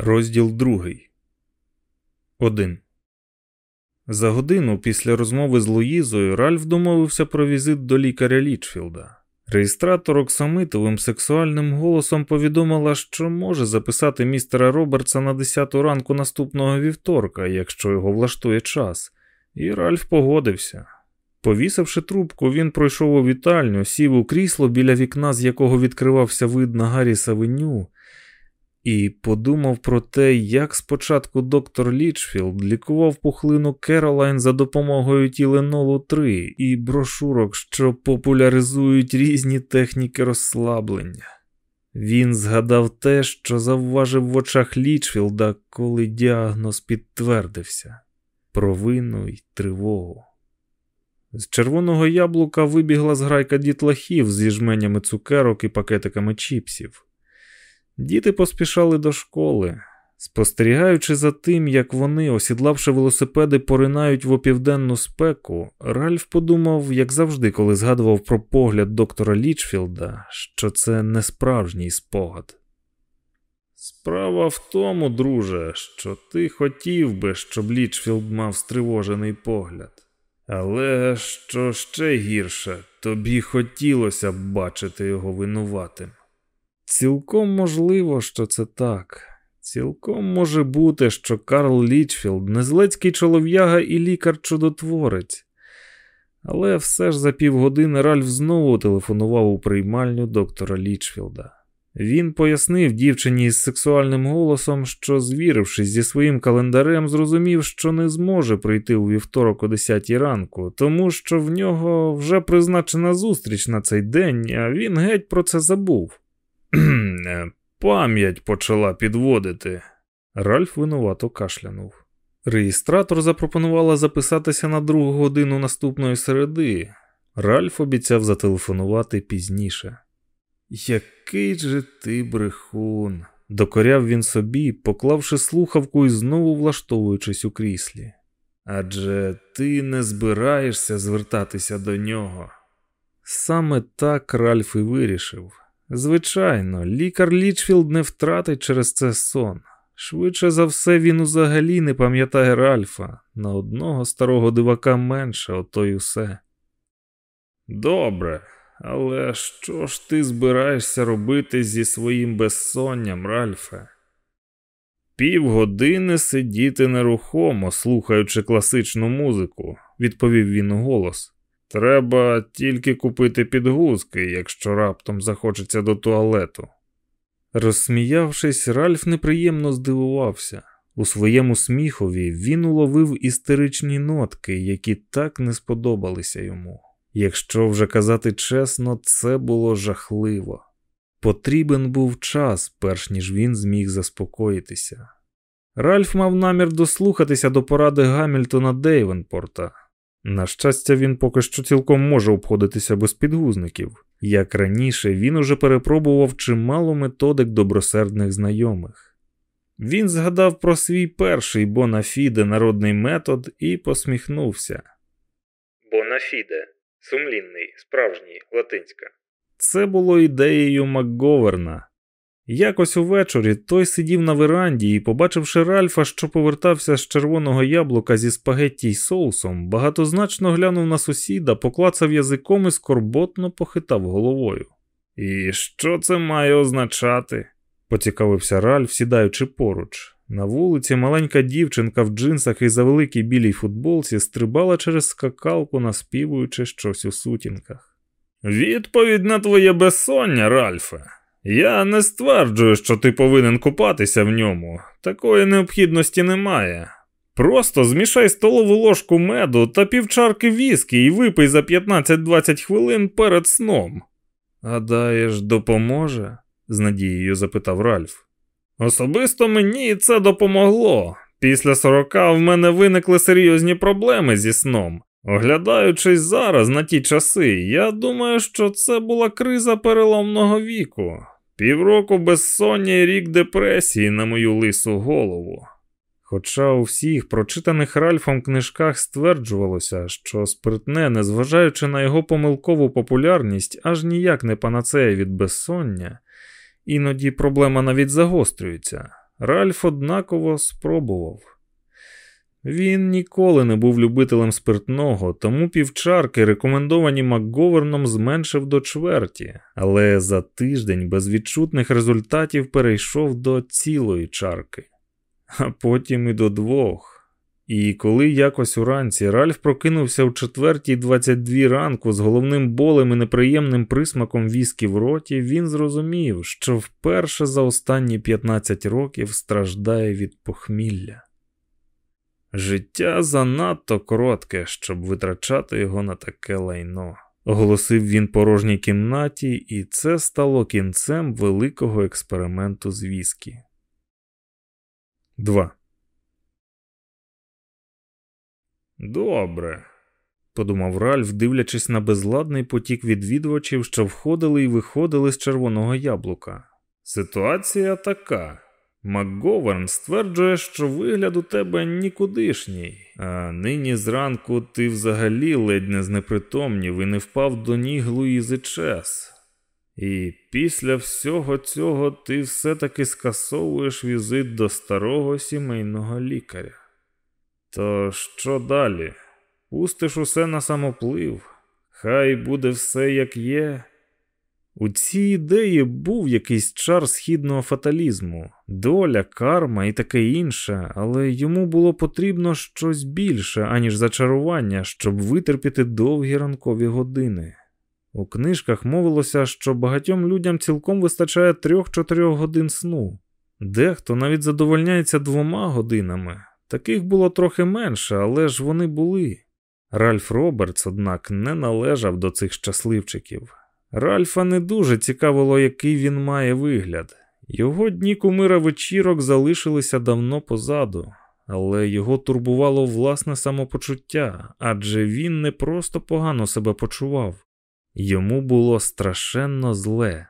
Розділ другий. Один. За годину після розмови з Луїзою Ральф домовився про візит до лікаря Лічфілда. Реєстратор оксамитовим сексуальним голосом повідомила, що може записати містера Робертса на 10 ранку наступного вівторка, якщо його влаштує час, і Ральф погодився. Повісивши трубку, він пройшов у вітальню, сів у крісло біля вікна, з якого відкривався вид на Гаррі Савеню, і подумав про те, як спочатку доктор Лічфілд лікував пухлину Керолайн за допомогою тіленолу 3 і брошурок, що популяризують різні техніки розслаблення. Він згадав те, що завважив в очах Лічфілда, коли діагноз підтвердився провину й тривогу. З червоного яблука вибігла зграйка дітлахів зі жменями цукерок і пакетиками чіпсів. Діти поспішали до школи, спостерігаючи за тим, як вони, осідлавши велосипеди, поринають в опівденну спеку, Ральф подумав, як завжди, коли згадував про погляд доктора Лічфілда, що це не справжній спогад. Справа в тому, друже, що ти хотів би, щоб Лічфілд мав стривожений погляд. Але що ще гірше, тобі хотілося б бачити його винуватим. Цілком можливо, що це так. Цілком може бути, що Карл Лічфілд незлецький чолов'яга і лікар-чудотворець. Але все ж за півгодини Ральф знову телефонував у приймальню доктора Лічфілда. Він пояснив дівчині з сексуальним голосом, що, звірившись зі своїм календарем, зрозумів, що не зможе прийти у вівторок о 10 ранку, тому що в нього вже призначена зустріч на цей день, а він геть про це забув. Пам'ять почала підводити. Ральф винувато кашлянув. Реєстратор запропонувала записатися на другу годину наступної середи. Ральф обіцяв зателефонувати пізніше. Який же ти брехун, докоряв він собі, поклавши слухавку і знову влаштовуючись у кріслі. Адже ти не збираєшся звертатися до нього. Саме так Ральф і вирішив. Звичайно, лікар Лічфілд не втратить через це сон. Швидше за все, він взагалі не пам'ятає Ральфа. На одного старого дивака менше, ото й усе. Добре, але що ж ти збираєшся робити зі своїм безсонням, Ральфе? Півгодини сидіти нерухомо, слухаючи класичну музику, відповів він у голос. Треба тільки купити підгузки, якщо раптом захочеться до туалету. Розсміявшись, Ральф неприємно здивувався. У своєму сміхові він уловив істеричні нотки, які так не сподобалися йому. Якщо вже казати чесно, це було жахливо. Потрібен був час, перш ніж він зміг заспокоїтися. Ральф мав намір дослухатися до поради Гамільтона Дейвенпорта. На щастя, він поки що цілком може обходитися без підгузників. Як раніше, він уже перепробував чимало методик добросердних знайомих. Він згадав про свій перший bona fide народний метод і посміхнувся. Bona fide сумлінний, справжній, латинська. Це було ідеєю Макговерна. Якось увечері той сидів на веранді і, побачивши Ральфа, що повертався з червоного яблука зі спагетті й соусом, багатозначно глянув на сусіда, поклацав язиком і скорботно похитав головою. І що це має означати? поцікавився Ральф, сідаючи поруч. На вулиці маленька дівчинка в джинсах і за великій білій футболці стрибала через скакалку, наспівуючи щось у сутінках. Відповідь на твоє безсоння, Ральфе. Я не стверджую, що ти повинен купатися в ньому. Такої необхідності немає. Просто змішай столову ложку меду та півчарки віскі і випий за 15-20 хвилин перед сном. Гадаєш, допоможе? з надією запитав Ральф. Особисто мені це допомогло. Після сорока в мене виникли серйозні проблеми зі сном. Оглядаючись зараз на ті часи, я думаю, що це була криза переломного віку. Півроку безсоння і рік депресії на мою лису голову. Хоча у всіх прочитаних Ральфом книжках стверджувалося, що спиртне, незважаючи на його помилкову популярність, аж ніяк не панацеє від безсоння, іноді проблема навіть загострюється. Ральф однаково спробував. Він ніколи не був любителем спиртного, тому півчарки, рекомендовані Макговерном, зменшив до чверті, але за тиждень без відчутних результатів перейшов до цілої чарки, а потім і до двох. І коли якось уранці Ральф прокинувся в четвертій 22 ранку з головним болем і неприємним присмаком віскі в роті, він зрозумів, що вперше за останні 15 років страждає від похмілля. Життя занадто коротке, щоб витрачати його на таке лайно, оголосив він порожній кімнаті, і це стало кінцем великого експерименту з віскі. 2. Добре, подумав Ральф, дивлячись на безладний потік відвідувачів, що входили і виходили з червоного яблука. Ситуація така. МакГоверн стверджує, що вигляд у тебе нікудишній, а нині зранку ти взагалі ледь не знепритомнів і не впав до ніг Луїзи Чес. І після всього цього ти все-таки скасовуєш візит до старого сімейного лікаря. То що далі? Пустиш усе на самоплив, хай буде все як є. У цій ідеї був якийсь чар східного фаталізму, доля, карма і таке інше, але йому було потрібно щось більше, аніж зачарування, щоб витерпіти довгі ранкові години. У книжках мовилося, що багатьом людям цілком вистачає трьох-чотирьох годин сну, дехто навіть задовольняється двома годинами. Таких було трохи менше, але ж вони були. Ральф Робертс, однак, не належав до цих щасливчиків. Ральфа не дуже цікавило, який він має вигляд. Його дні кумира вечірок залишилися давно позаду, але його турбувало власне самопочуття, адже він не просто погано себе почував, йому було страшенно зле.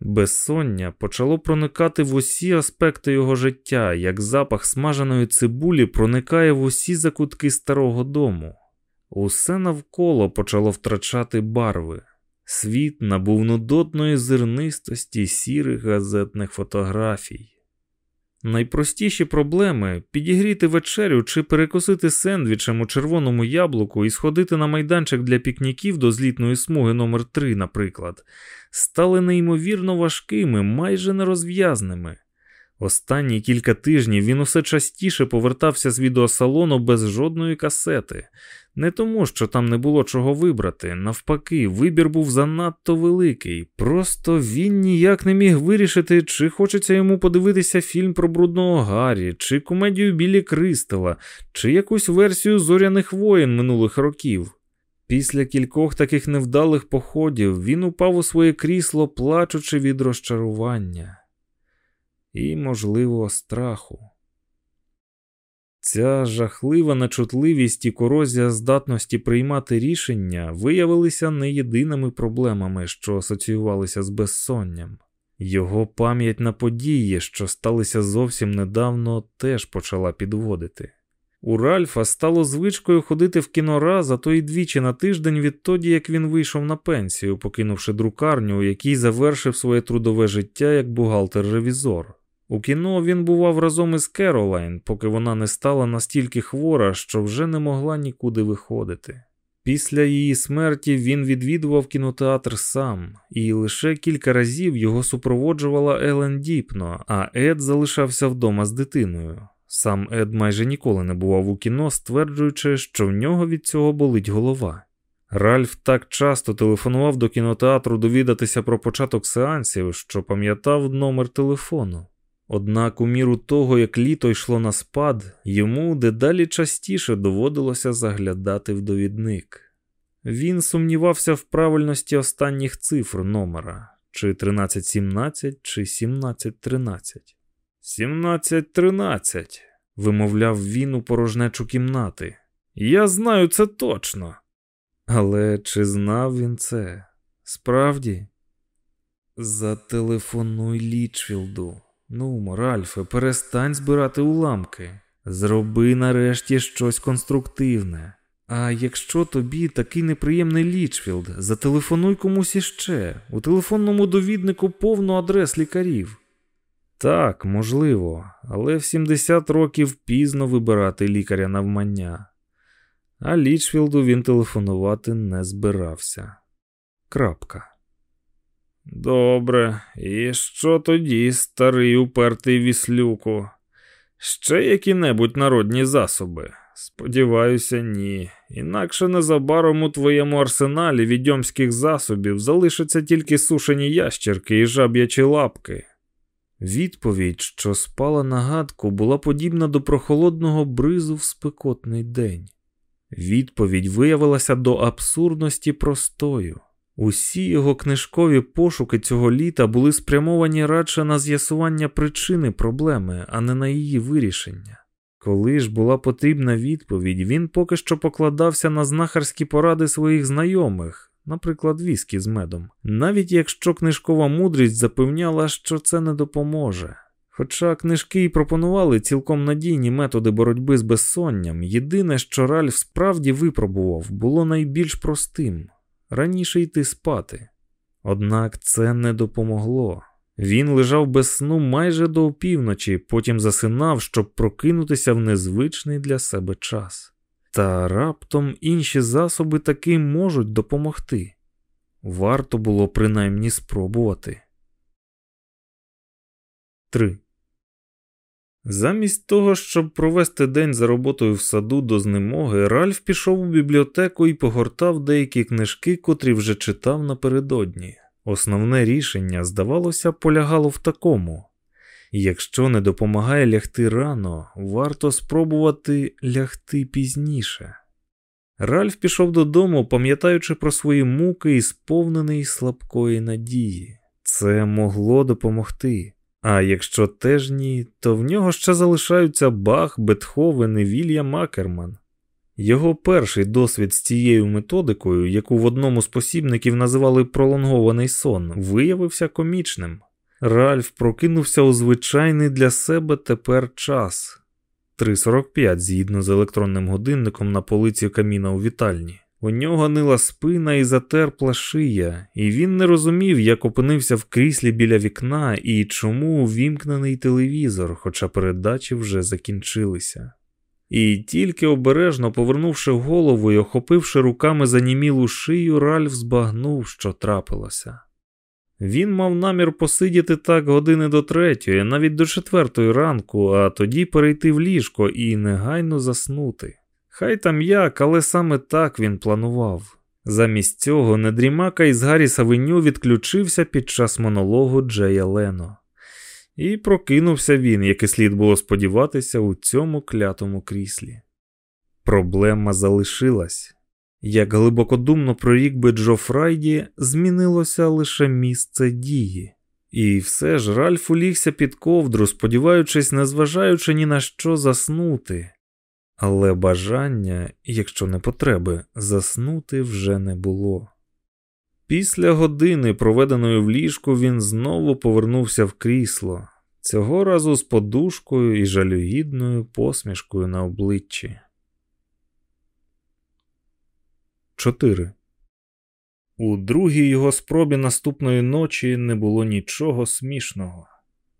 Безсоння почало проникати в усі аспекти його життя, як запах смаженої цибулі проникає в усі закутки старого дому. Усе навколо почало втрачати барви. Світ набув нудотної зернистості сірих газетних фотографій. Найпростіші проблеми підігріти вечерю чи перекусити сендвічем у червоному яблуку і сходити на майданчик для пікніків до злітної смуги номер 3 наприклад, стали неймовірно важкими, майже нерозв'язними. Останні кілька тижнів він усе частіше повертався з відеосалону без жодної касети, не тому, що там не було чого вибрати. Навпаки, вибір був занадто великий. Просто він ніяк не міг вирішити, чи хочеться йому подивитися фільм про брудного Гаррі, чи комедію Білі Кристела, чи якусь версію зоряних воєн минулих років. Після кількох таких невдалих походів він упав у своє крісло, плачучи від розчарування і, можливо, страху. Ця жахлива нечутливість і корозія здатності приймати рішення виявилися не єдиними проблемами, що асоціювалися з безсонням. Його пам'ять на події, що сталися зовсім недавно, теж почала підводити. У Ральфа стало звичкою ходити в кіно раз, а то й двічі на тиждень відтоді, як він вийшов на пенсію, покинувши друкарню, у якій завершив своє трудове життя як бухгалтер-ревізор. У кіно він бував разом із Керолайн, поки вона не стала настільки хвора, що вже не могла нікуди виходити. Після її смерті він відвідував кінотеатр сам, і лише кілька разів його супроводжувала Елен Діпно, а Ед залишався вдома з дитиною. Сам Ед майже ніколи не бував у кіно, стверджуючи, що в нього від цього болить голова. Ральф так часто телефонував до кінотеатру довідатися про початок сеансів, що пам'ятав номер телефону. Однак, у міру того, як літо йшло на спад, йому дедалі частіше доводилося заглядати в довідник. Він сумнівався в правильності останніх цифр номера чи 1317, чи 1713. 1713, вимовляв він у порожнечу кімнати. Я знаю це точно. Але чи знав він це? Справді? Зателефонуй Лічфілду. Ну, Ральфе, перестань збирати уламки. Зроби нарешті щось конструктивне. А якщо тобі такий неприємний Лічфілд, зателефонуй комусь іще. У телефонному довіднику повно адрес лікарів. Так, можливо, але в 70 років пізно вибирати лікаря навмання. А Лічфілду він телефонувати не збирався. Крапка. Добре, і що тоді, старий упертий віслюку? Ще які-небудь народні засоби? Сподіваюся, ні. Інакше незабаром у твоєму арсеналі відьомських засобів залишаться тільки сушені ящерки і жаб'ячі лапки. Відповідь, що спала на гадку, була подібна до прохолодного бризу в спекотний день. Відповідь виявилася до абсурдності простою. Усі його книжкові пошуки цього літа були спрямовані радше на з'ясування причини проблеми, а не на її вирішення. Коли ж була потрібна відповідь, він поки що покладався на знахарські поради своїх знайомих, наприклад, віскі з медом, навіть якщо книжкова мудрість запевняла, що це не допоможе. Хоча книжки й пропонували цілком надійні методи боротьби з безсонням, єдине, що Ральф справді випробував, було найбільш простим раніше йти спати. Однак це не допомогло. Він лежав без сну майже до опівночі, потім засинав, щоб прокинутися в незвичний для себе час. Та раптом інші засоби таки можуть допомогти. Варто було принаймні спробувати. 3. Замість того, щоб провести день за роботою в саду до знемоги, Ральф пішов у бібліотеку і погортав деякі книжки, котрі вже читав напередодні. Основне рішення, здавалося, полягало в такому якщо не допомагає лягти рано, варто спробувати лягти пізніше. Ральф пішов додому, пам'ятаючи про свої муки і сповнений слабкої надії. Це могло допомогти. А якщо теж ні, то в нього ще залишаються Бах, Бетховен і Вільям Акерман. Його перший досвід з цією методикою, яку в одному з посібників називали пролонгований сон, виявився комічним. Ральф прокинувся у звичайний для себе тепер час 3.45 згідно з електронним годинником на полиці каміна у вітальні. У нього нила спина і затерпла шия, і він не розумів, як опинився в кріслі біля вікна і чому увімкнений телевізор, хоча передачі вже закінчилися. І тільки обережно повернувши голову і охопивши руками занімілу шию, Ральф збагнув, що трапилося. Він мав намір посидіти так години до третьої, навіть до четвертої ранку, а тоді перейти в ліжко і негайно заснути. Хай там як, але саме так він планував. Замість цього недрімака із Гарріса Веню відключився під час монологу Джея Лено. І прокинувся він, як і слід було сподіватися, у цьому клятому кріслі. Проблема залишилась. Як глибокодумно прорік би Джо Фрайді, змінилося лише місце дії. І все ж Ральф улігся під ковдру, сподіваючись, незважаючи ні на що заснути, але бажання, якщо не потреби, заснути вже не було. Після години, проведеної в ліжку, він знову повернувся в крісло, цього разу з подушкою і жалюгідною посмішкою на обличчі. 4. У другій його спробі наступної ночі не було нічого смішного.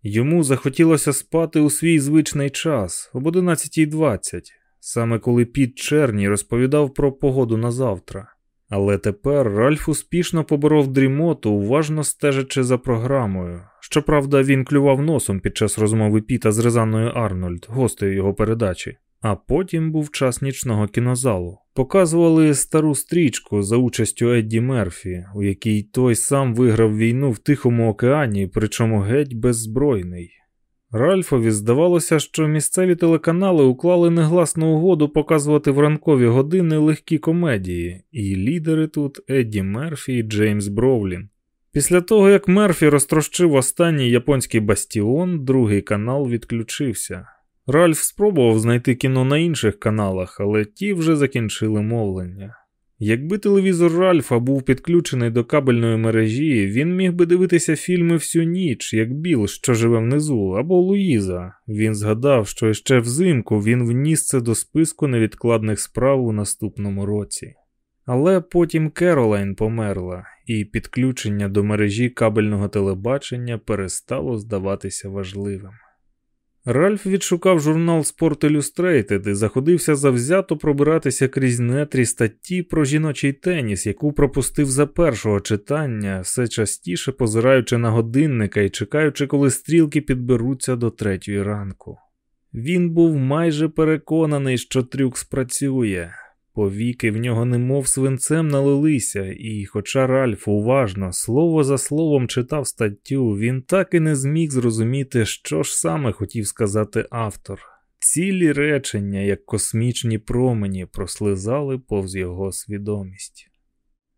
Йому захотілося спати у свій звичний час об 11.20, саме коли Піт Черній розповідав про погоду на завтра. Але тепер Ральф успішно поборов дрімоту, уважно стежачи за програмою. Щоправда, він клював носом під час розмови Піта з Резанною Арнольд, гостею його передачі. А потім був час нічного кінозалу. Показували стару стрічку за участю Едді Мерфі, у якій той сам виграв війну в Тихому океані, причому геть беззбройний. Ральфові здавалося, що місцеві телеканали уклали негласну угоду показувати в ранкові години легкі комедії, і лідери тут Едді Мерфі і Джеймс Бровлін. Після того, як Мерфі розтрощив останній японський бастіон, другий канал відключився. Ральф спробував знайти кіно на інших каналах, але ті вже закінчили мовлення. Якби телевізор Ральфа був підключений до кабельної мережі, він міг би дивитися фільми всю ніч, як Біл, що живе внизу, або Луїза. Він згадав, що ще взимку він вніс це до списку невідкладних справ у наступному році. Але потім Керолайн померла, і підключення до мережі кабельного телебачення перестало здаватися важливим. Ральф відшукав журнал Sport Illustrated і заходився завзято пробиратися крізь нетрі статті про жіночий теніс, яку пропустив за першого читання, все частіше позираючи на годинника і чекаючи, коли стрілки підберуться до третьої ранку. Він був майже переконаний, що трюк спрацює. Повіки в нього немов свинцем налилися, і, хоча Ральф уважно, слово за словом читав статтю, він так і не зміг зрозуміти, що ж саме хотів сказати автор. Цілі речення, як космічні промені, прослизали повз його свідомість.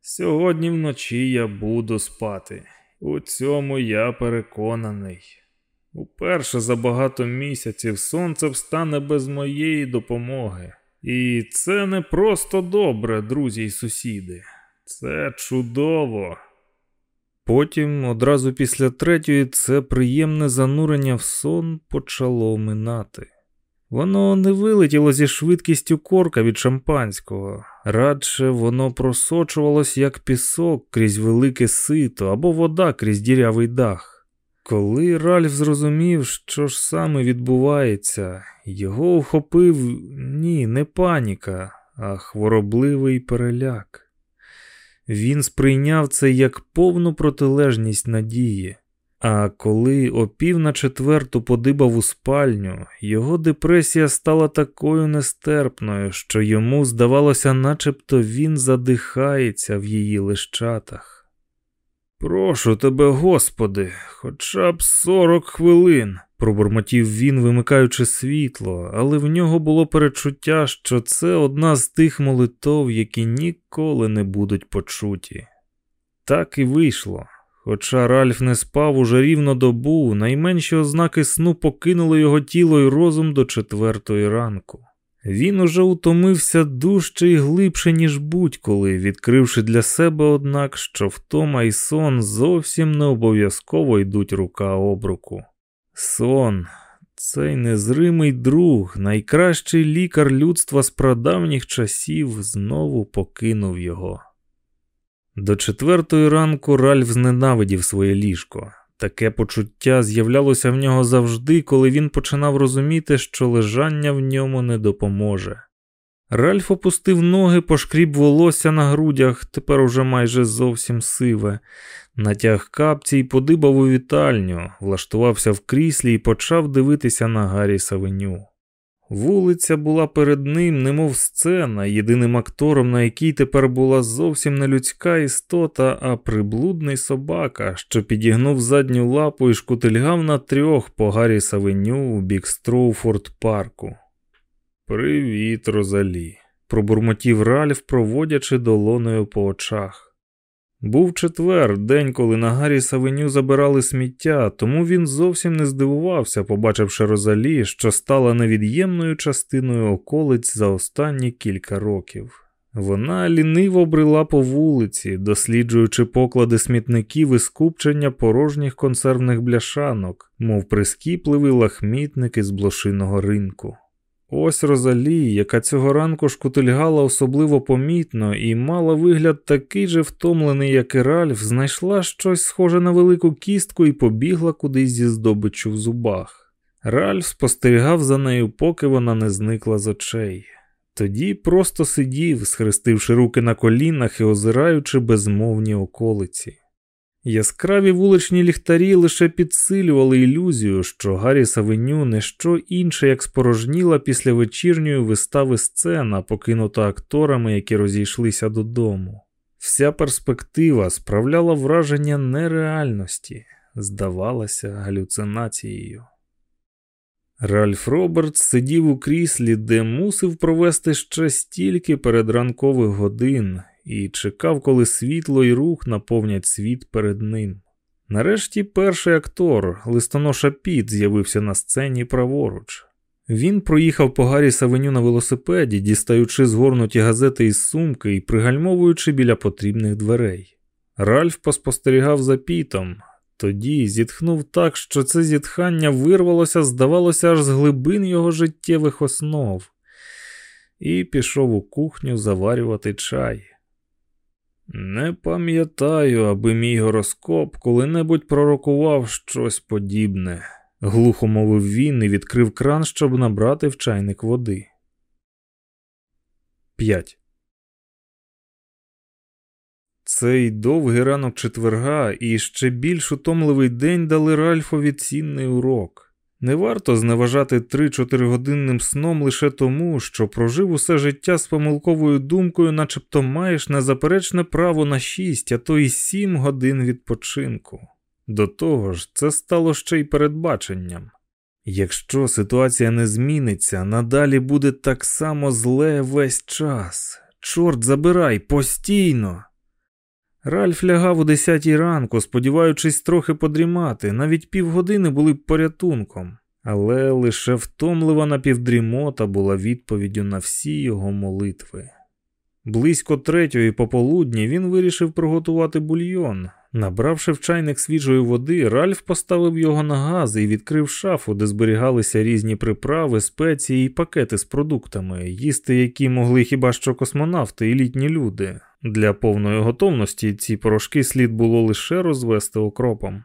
Сьогодні вночі я буду спати. У цьому я переконаний. Уперше за багато місяців сонце встане без моєї допомоги. І це не просто добре, друзі й сусіди. Це чудово. Потім, одразу після третьої, це приємне занурення в сон почало минати. Воно не вилетіло зі швидкістю корка від шампанського, радше воно просочувалось як пісок крізь велике сито або вода крізь дірявий дах. Коли Ральф зрозумів, що ж саме відбувається, його охопив ні, не паніка, а хворобливий переляк. Він сприйняв це як повну протилежність надії. А коли о пів на четверту подибав у спальню, його депресія стала такою нестерпною, що йому здавалося, начебто він задихається в її лищатах. Прошу тебе, Господи, хоча б сорок хвилин, пробурмотів він, вимикаючи світло, але в нього було перечуття, що це одна з тих молитов, які ніколи не будуть почуті. Так і вийшло. Хоча Ральф не спав уже рівно добу, найменші ознаки сну покинули його тіло і розум до четвертої ранку. Він уже утомився дужче і глибше, ніж будь-коли, відкривши для себе, однак, що втома і сон зовсім не обов'язково йдуть рука об руку. Сон, цей незримий друг, найкращий лікар людства з прадавніх часів, знову покинув його. До четвертої ранку Ральф зненавидів своє ліжко. Таке почуття з'являлося в нього завжди, коли він починав розуміти, що лежання в ньому не допоможе. Ральф опустив ноги, пошкріб волосся на грудях, тепер уже майже зовсім сиве, натяг капці й подибав у вітальню, влаштувався в кріслі і почав дивитися на Гаррі Савеню. Вулиця була перед ним, немов сцена, єдиним актором, на якій тепер була зовсім не людська істота, а приблудний собака, що підігнув задню лапу і шкутильгав на трьох по Гаррі Савеню у бік Строуфорд парку. Привіт, Розалі, пробурмотів Ральф, проводячи долоною по очах. Був четвер, день, коли на Гаррі Савеню забирали сміття, тому він зовсім не здивувався, побачивши Розалі, що стала невід'ємною частиною околиць за останні кілька років. Вона ліниво брела по вулиці, досліджуючи поклади смітників і скупчення порожніх консервних бляшанок, мов прискіпливий лахмітник із блошиного ринку. Ось Розалі, яка цього ранку шкутильгала особливо помітно і мала вигляд такий же втомлений, як і Ральф, знайшла щось схоже на велику кістку і побігла кудись зі здобиччю в зубах. Ральф спостерігав за нею, поки вона не зникла з очей. Тоді просто сидів, схрестивши руки на колінах і озираючи безмовні околиці. Яскраві вуличні ліхтарі лише підсилювали ілюзію, що Гаррі Савеню не що інше, як спорожніла після вечірньої вистави сцена, покинута акторами, які розійшлися додому. Вся перспектива справляла враження нереальності, здавалася галюцинацією. Ральф Робертс сидів у кріслі, де мусив провести ще стільки передранкових годин, і чекав, коли світло і рух наповнять світ перед ним. Нарешті перший актор, листоноша Піт, з'явився на сцені праворуч. Він проїхав по Гаррі Савеню на велосипеді, дістаючи згорнуті газети із сумки і пригальмовуючи біля потрібних дверей. Ральф поспостерігав за пітом, тоді зітхнув так, що це зітхання вирвалося, здавалося, аж з глибин його життєвих основ, і пішов у кухню заварювати чай. Не пам'ятаю, аби мій гороскоп коли-небудь пророкував щось подібне, глухо мовив він і відкрив кран, щоб набрати в чайник води. 5. Цей довгий ранок четверга і ще більш утомливий день дали Ральфові цінний урок. Не варто зневажати 3-4 годинним сном лише тому, що прожив усе життя з помилковою думкою, начебто маєш незаперечне право на 6, а то й 7 годин відпочинку. До того ж, це стало ще й передбаченням. Якщо ситуація не зміниться, надалі буде так само зле весь час. Чорт забирай постійно. Ральф лягав у десятій ранку, сподіваючись трохи подрімати, навіть півгодини були б порятунком, але лише втомлива напівдрімота була відповіддю на всі його молитви. Близько третьої пополудні він вирішив приготувати бульйон. Набравши в чайник свіжої води, Ральф поставив його на газ і відкрив шафу, де зберігалися різні приправи, спеції і пакети з продуктами, їсти які могли хіба що космонавти і літні люди. Для повної готовності ці порошки слід було лише розвести окропом.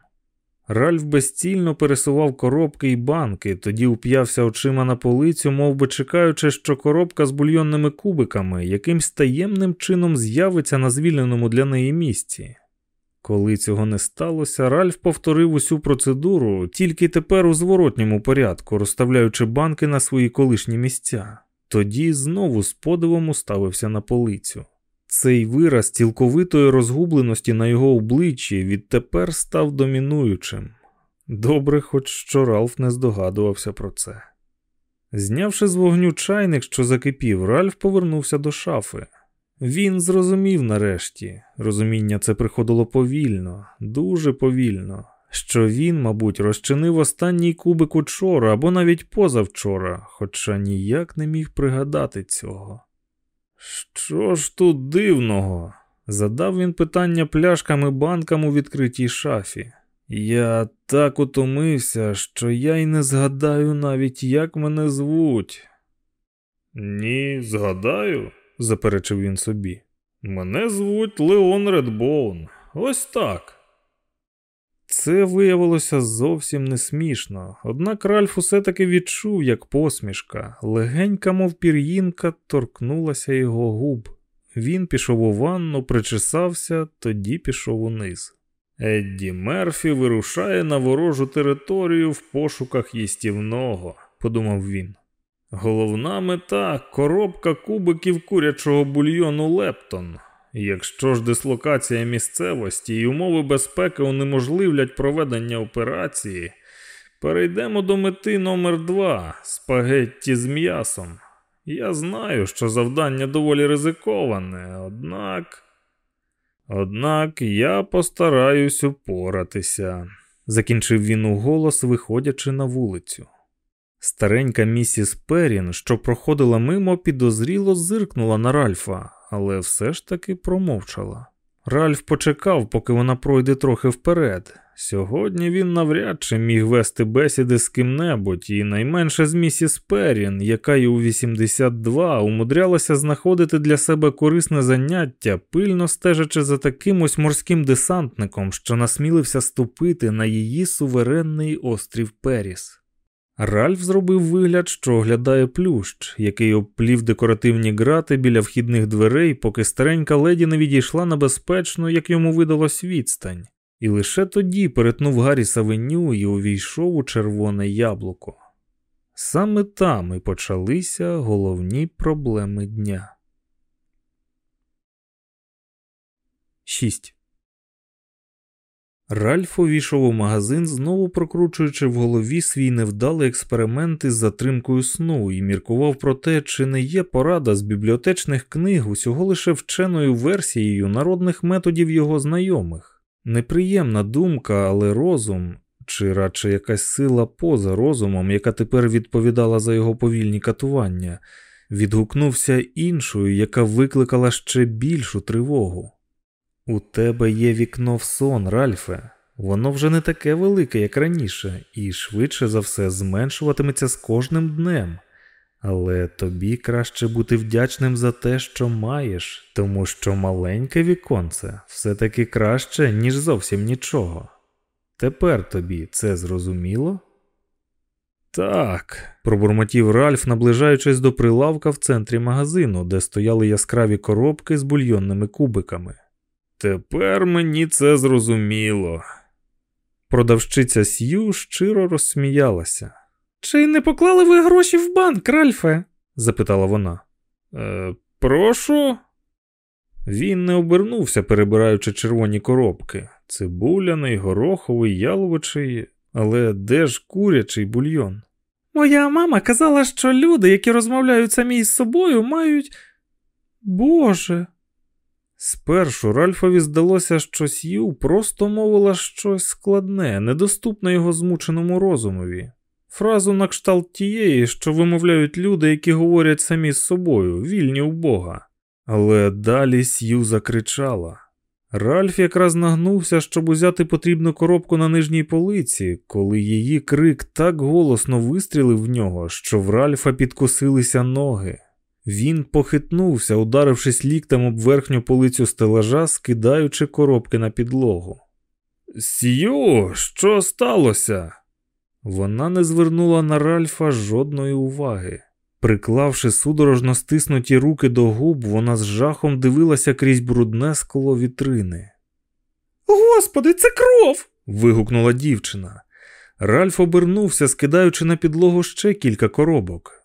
Ральф безцільно пересував коробки і банки, тоді уп'явся очима на полицю, мов би чекаючи, що коробка з бульйонними кубиками якимсь таємним чином з'явиться на звільненому для неї місці. Коли цього не сталося, Ральф повторив усю процедуру, тільки тепер у зворотньому порядку, розставляючи банки на свої колишні місця. Тоді знову з подивом уставився на полицю. Цей вираз цілковитої розгубленості на його обличчі відтепер став домінуючим. Добре, хоч що Ральф не здогадувався про це. Знявши з вогню чайник, що закипів, Ральф повернувся до шафи. Він зрозумів нарешті, розуміння це приходило повільно, дуже повільно, що він, мабуть, розчинив останній кубик учора або навіть позавчора, хоча ніяк не міг пригадати цього. Що ж тут дивного? задав він питання пляшками банкам у відкритій шафі. Я так утомився, що я й не згадаю навіть, як мене звуть. Ні, згадаю, заперечив він собі. Мене звуть Леон Редбоун. Ось так. Це виявилося зовсім не смішно, однак Ральф усе таки відчув, як посмішка, легенька, мов пір'їнка, торкнулася його губ. Він пішов у ванну, причесався, тоді пішов униз. Едді Мерфі вирушає на ворожу територію в пошуках їстівного, подумав він. Головна мета коробка кубиків курячого бульйону Лептон. Якщо ж дислокація місцевості і умови безпеки унеможливлять проведення операції, перейдемо до мети номер 2 спагетті з м'ясом. Я знаю, що завдання доволі ризиковане, однак. Однак я постараюсь упоратися, закінчив він у голос, виходячи на вулицю. Старенька місіс Перін, що проходила мимо, підозріло зиркнула на Ральфа, але все ж таки промовчала. Ральф почекав, поки вона пройде трохи вперед. Сьогодні він навряд чи міг вести бесіди з ким-небудь, і найменше з місіс Перін, яка й у 82 умудрялася знаходити для себе корисне заняття, пильно стежачи за таким ось морським десантником, що насмілився ступити на її суверенний острів Періс. Ральф зробив вигляд, що оглядає плющ, який обплів декоративні грати біля вхідних дверей, поки старенька леді не відійшла на безпечну, як йому видалось, відстань, і лише тоді перетнув Гаррі Савеню і увійшов у червоне яблуко. Саме там і почалися головні проблеми дня. 6. Ральф увійшов у магазин, знову прокручуючи в голові свій невдалий експеримент із затримкою сну і міркував про те, чи не є порада з бібліотечних книг усього лише вченою версією народних методів його знайомих. Неприємна думка, але розум, чи радше якась сила поза розумом, яка тепер відповідала за його повільні катування, відгукнувся іншою, яка викликала ще більшу тривогу. У тебе є вікно в сон, Ральфе. Воно вже не таке велике, як раніше, і швидше за все зменшуватиметься з кожним днем. Але тобі краще бути вдячним за те, що маєш, тому що маленьке віконце все-таки краще, ніж зовсім нічого. Тепер тобі це зрозуміло? Так, пробурмотів Ральф, наближаючись до прилавка в центрі магазину, де стояли яскраві коробки з бульйонними кубиками. Тепер мені це зрозуміло. Продавщиця Сью щиро розсміялася. Чи не поклали ви гроші в банк, Ральфе? запитала вона. «Е, Прошу. Він не обернувся, перебираючи червоні коробки. Цибуляний, гороховий, яловичий, але де ж курячий бульйон? Моя мама казала, що люди, які розмовляють самі з собою, мають. Боже. Спершу Ральфові здалося, що Сью просто мовила щось складне, недоступне його змученому розумові. Фразу на кшталт тієї, що вимовляють люди, які говорять самі з собою, вільні у Бога. Але далі Сью закричала. Ральф якраз нагнувся, щоб узяти потрібну коробку на нижній полиці, коли її крик так голосно вистрілив в нього, що в Ральфа підкосилися ноги. Він похитнувся, ударившись ліктем об верхню полицю стелажа, скидаючи коробки на підлогу. Сью, що сталося? Вона не звернула на Ральфа жодної уваги. Приклавши судорожно стиснуті руки до губ, вона з жахом дивилася крізь брудне скло вітрини. Господи, це кров. вигукнула дівчина. Ральф обернувся, скидаючи на підлогу ще кілька коробок.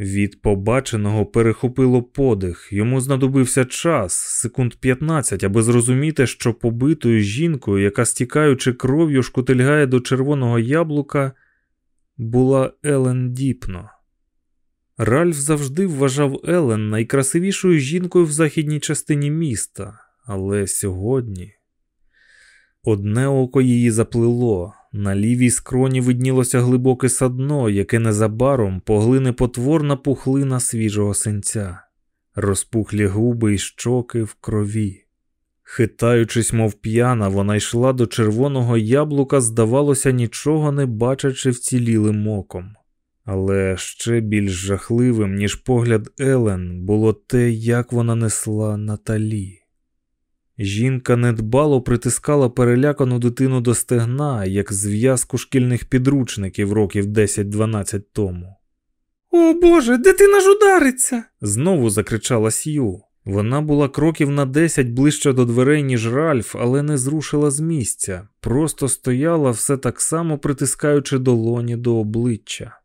Від побаченого перехопило подих, йому знадобився час, секунд 15, аби зрозуміти, що побитою жінкою, яка стікаючи кров'ю, шкутильгає до червоного яблука, була Елен Діпно. Ральф завжди вважав Елен найкрасивішою жінкою в західній частині міста, але сьогодні одне око її заплило, на лівій скроні виднілося глибоке садно, яке незабаром поглине потворна пухлина свіжого синця, розпухлі губи й щоки в крові. Хитаючись, мов п'яна, вона йшла до червоного яблука, здавалося, нічого не бачачи вцілілим оком. Але ще більш жахливим, ніж погляд Елен, було те, як вона несла Наталі. Жінка недбало притискала перелякану дитину до стегна, як зв'язку шкільних підручників років 10-12 тому. О Боже, дитина ж удариться! знову закричала Сью. Вона була кроків на десять ближче до дверей, ніж Ральф, але не зрушила з місця, просто стояла все так само притискаючи долоні до обличчя.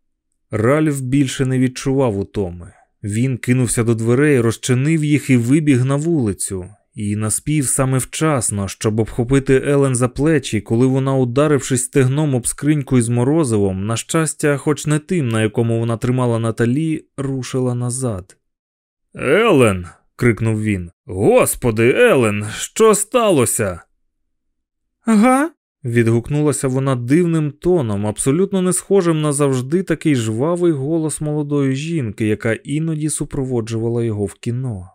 Ральф більше не відчував утоми. Він кинувся до дверей, розчинив їх і вибіг на вулицю і наспів саме вчасно, щоб обхопити Елен за плечі, коли вона, ударившись стегном об скриньку із морозивом, на щастя, хоч не тим, на якому вона тримала Наталі, рушила назад. Елен. крикнув він. Господи, Елен, що сталося? Ага. відгукнулася вона дивним тоном, абсолютно не схожим на завжди такий жвавий голос молодої жінки, яка іноді супроводжувала його в кіно.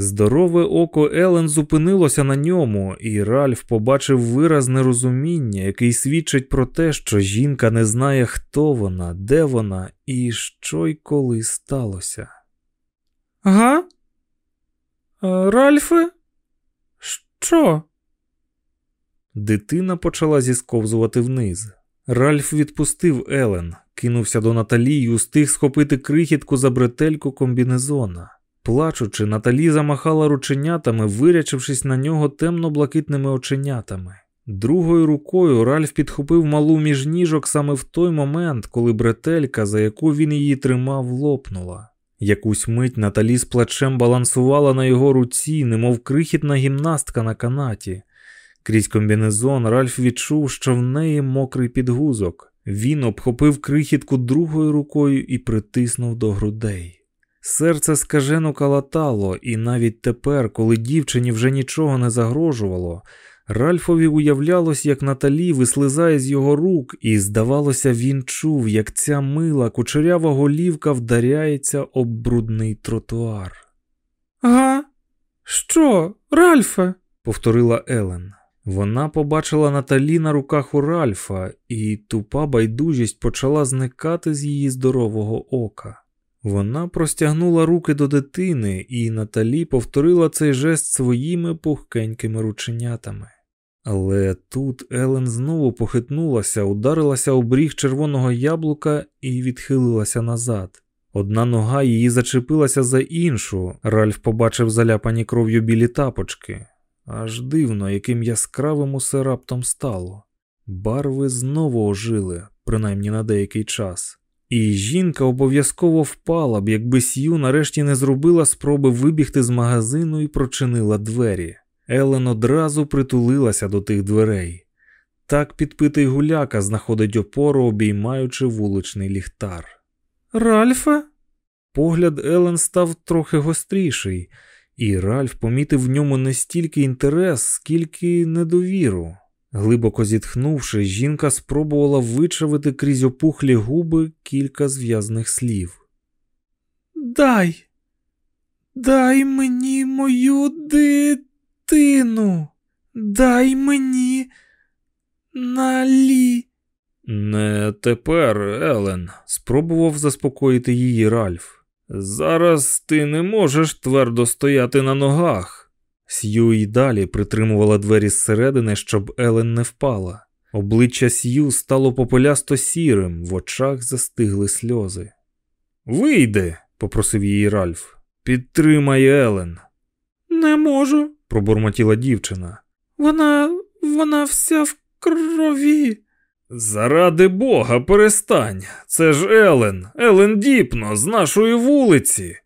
Здорове око Елен зупинилося на ньому, і Ральф побачив вираз нерозуміння, який свідчить про те, що жінка не знає, хто вона, де вона і що й коли сталося. Га? Е, Ральфе? Що? Дитина почала зісковзувати вниз. Ральф відпустив Елен, кинувся до Наталі і устиг схопити крихітку за бретельку комбінезона. Плачучи, Наталі замахала рученятами, вирячившись на нього темно-блакитними оченятами. Другою рукою Ральф підхопив малу між ніжок саме в той момент, коли бретелька, за яку він її тримав, лопнула. Якусь мить Наталі з плачем балансувала на його руці, немов крихітна гімнастка на канаті. Крізь комбінезон Ральф відчув, що в неї мокрий підгузок. Він обхопив крихітку другою рукою і притиснув до грудей. Серце скажено калатало, і навіть тепер, коли дівчині вже нічого не загрожувало, Ральфові уявлялось, як Наталі вислизає з його рук, і, здавалося, він чув, як ця мила кучерява голівка вдаряється об брудний тротуар. Га? Що, Ральфе? повторила Елен. Вона побачила Наталі на руках у Ральфа, і тупа байдужість почала зникати з її здорового ока. Вона простягнула руки до дитини, і Наталі повторила цей жест своїми пухкенькими рученятами. Але тут Елен знову похитнулася, ударилася у бріг червоного яблука і відхилилася назад. Одна нога її зачепилася за іншу. Ральф побачив заляпані кров'ю білі тапочки. Аж дивно, яким яскравим усе раптом стало. Барви знову ожили, принаймні на деякий час. І жінка обов'язково впала б, якби Сью нарешті не зробила спроби вибігти з магазину і прочинила двері. Елен одразу притулилася до тих дверей. Так підпитий гуляка знаходить опору, обіймаючи вуличний ліхтар. Ральфе? Погляд Елен став трохи гостріший, і Ральф помітив в ньому не стільки інтерес, скільки недовіру. Глибоко зітхнувши, жінка спробувала вичавити крізь опухлі губи кілька зв'язних слів. Дай, дай мені мою дитину, дай мені налі. Не тепер, Елен, спробував заспокоїти її Ральф. Зараз ти не можеш твердо стояти на ногах. Сью й далі притримувала двері зсередини, щоб Елен не впала. Обличчя Сью стало попелясто сірим, в очах застигли сльози. Вийди, попросив її Ральф. Підтримай Елен. Не можу, пробурмотіла дівчина. Вона, вона вся в крові. Заради Бога, перестань. Це ж Елен, Елен Діпно, з нашої вулиці.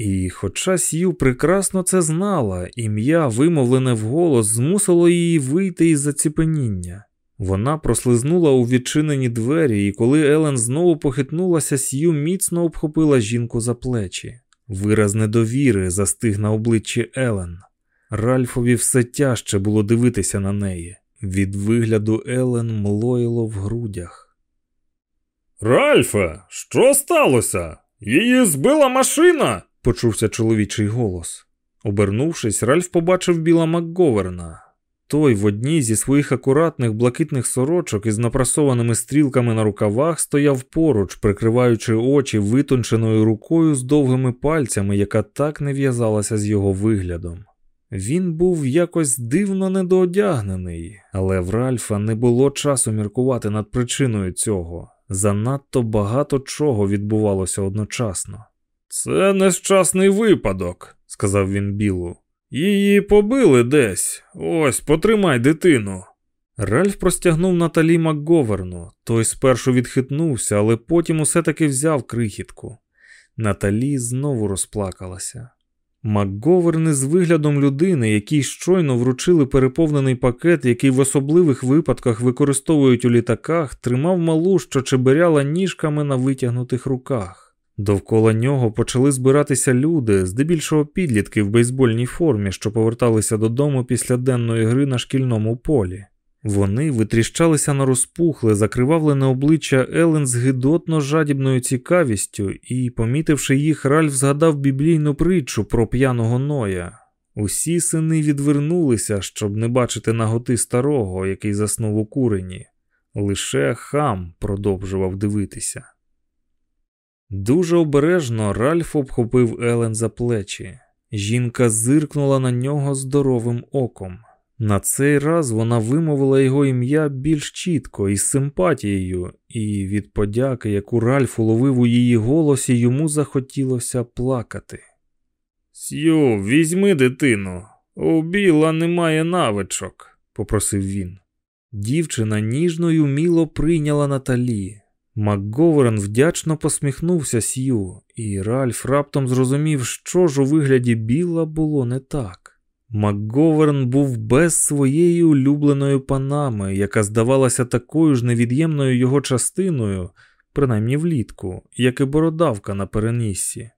І, хоча Сью прекрасно це знала, ім'я, вимовлене вголос, змусило її вийти із заціпеніння. Вона прослизнула у відчинені двері, і коли Елен знову похитнулася, Сью міцно обхопила жінку за плечі. Вираз недовіри застиг на обличчі Елен. Ральфові все тяжче було дивитися на неї. Від вигляду Елен млоїло в грудях. Ральфе, що сталося? Її збила машина, почувся чоловічий голос. Обернувшись, Ральф побачив біла Макговерна. Той в одній зі своїх акуратних блакитних сорочок із напрасованими стрілками на рукавах стояв поруч, прикриваючи очі витонченою рукою з довгими пальцями, яка так не в'язалася з його виглядом. Він був якось дивно недоодягнений, але в Ральфа не було часу міркувати над причиною цього. Занадто багато чого відбувалося одночасно. Це нещасний випадок, сказав він Білу. Її побили десь. Ось, потримай дитину. Ральф простягнув Наталі Макговерну. Той спершу відхитнувся, але потім усе таки взяв крихітку. Наталі знову розплакалася. Макговерни з виглядом людини, якій щойно вручили переповнений пакет, який в особливих випадках використовують у літаках, тримав малу, що чеберяла ніжками на витягнутих руках. Довкола нього почали збиратися люди, здебільшого підлітки в бейсбольній формі, що поверталися додому після денної гри на шкільному полі. Вони витріщалися на розпухле, закривавлене обличчя Елен з гидотно жадібною цікавістю, і, помітивши їх, Ральф згадав біблійну притчу про п'яного Ноя. Усі сини відвернулися, щоб не бачити наготи старого, який заснув у курені. Лише хам продовжував дивитися. Дуже обережно Ральф обхопив Елен за плечі. Жінка зиркнула на нього здоровим оком. На цей раз вона вимовила його ім'я більш чітко і з симпатією, і від подяки, яку Ральф уловив у її голосі, йому захотілося плакати. Сю, візьми дитину, у біла немає навичок, попросив він. Дівчина ніжно й уміло прийняла Наталі. МакГоверн вдячно посміхнувся Сью, і Ральф раптом зрозумів, що ж у вигляді біла було не так. МакГоверн був без своєї улюбленої панами, яка здавалася такою ж невід'ємною його частиною, принаймні влітку, як і бородавка на переніссі.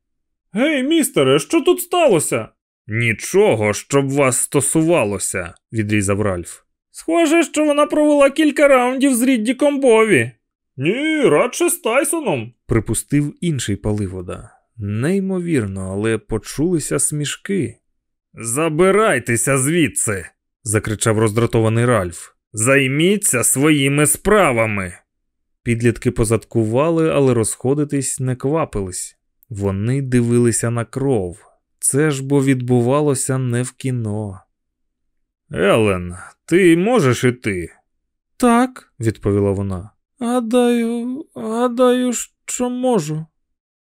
Гей, містере, що тут сталося? Нічого, щоб вас стосувалося, відрізав Ральф. Схоже, що вона провела кілька раундів з Рідді Комбові. Ні, радше з Тайсоном, припустив інший паливода. Неймовірно, але почулися смішки. Забирайтеся звідси, закричав роздратований Ральф. Займіться своїми справами. Підлітки позадкували, але розходитись не квапились. Вони дивилися на кров. Це ж бо відбувалося не в кіно. Елен, ти можеш іти? Так, відповіла вона. Гадаю, гадаю, що можу.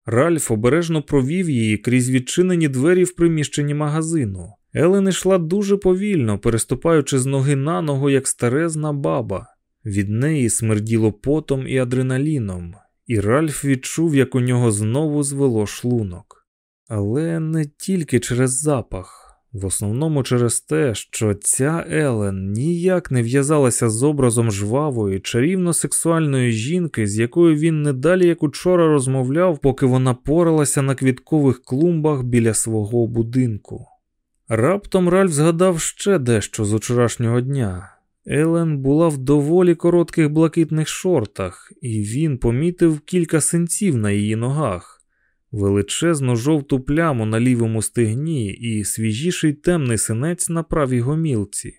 Ральф обережно провів її крізь відчинені двері в приміщенні магазину. Елен йшла дуже повільно, переступаючи з ноги на ногу, як старезна баба. Від неї смерділо потом і адреналіном, і Ральф відчув, як у нього знову звело шлунок. Але не тільки через запах. В основному через те, що ця Елен ніяк не в'язалася з образом жвавої, чарівно сексуальної жінки, з якою він не далі як учора розмовляв, поки вона поралася на квіткових клумбах біля свого будинку. Раптом Ральф згадав ще дещо з учорашнього дня. Елен була в доволі коротких блакитних шортах, і він помітив кілька синців на її ногах величезну жовту пляму на лівому стегні і свіжіший темний синець на правій гомілці.